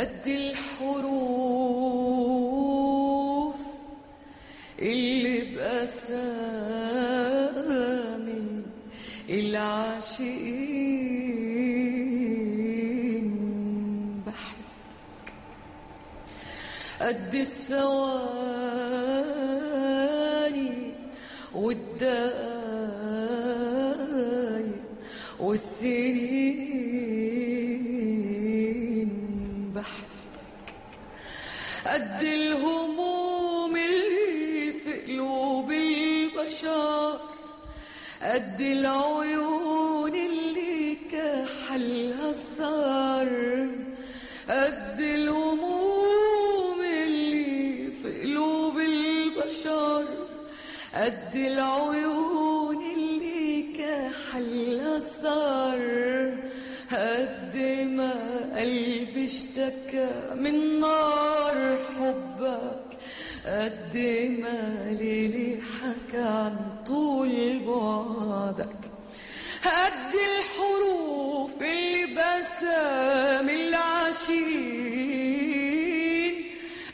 قد الحروف اللي بأسامي العاشقين بحبك. قد الثواني والدقايق والسنين بحبك قد الهموم اللي في قلوب البشر. قد العيون اللي كحلها السهر قد الهموم اللي في قلوب البشر. قد العيون اللي كحلها السهر قد اشتكى من نار حبك قد ما ليلي حكى عن طول بعدك. قد الحروف اللي بسام العاشقين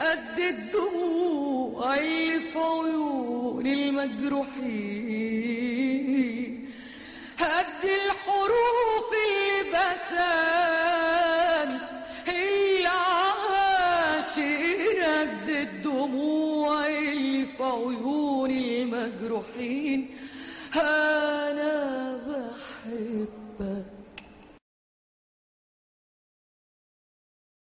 قد الدموع اللي في عيون المجروحين. الدموع اللي في عيون المجروحين.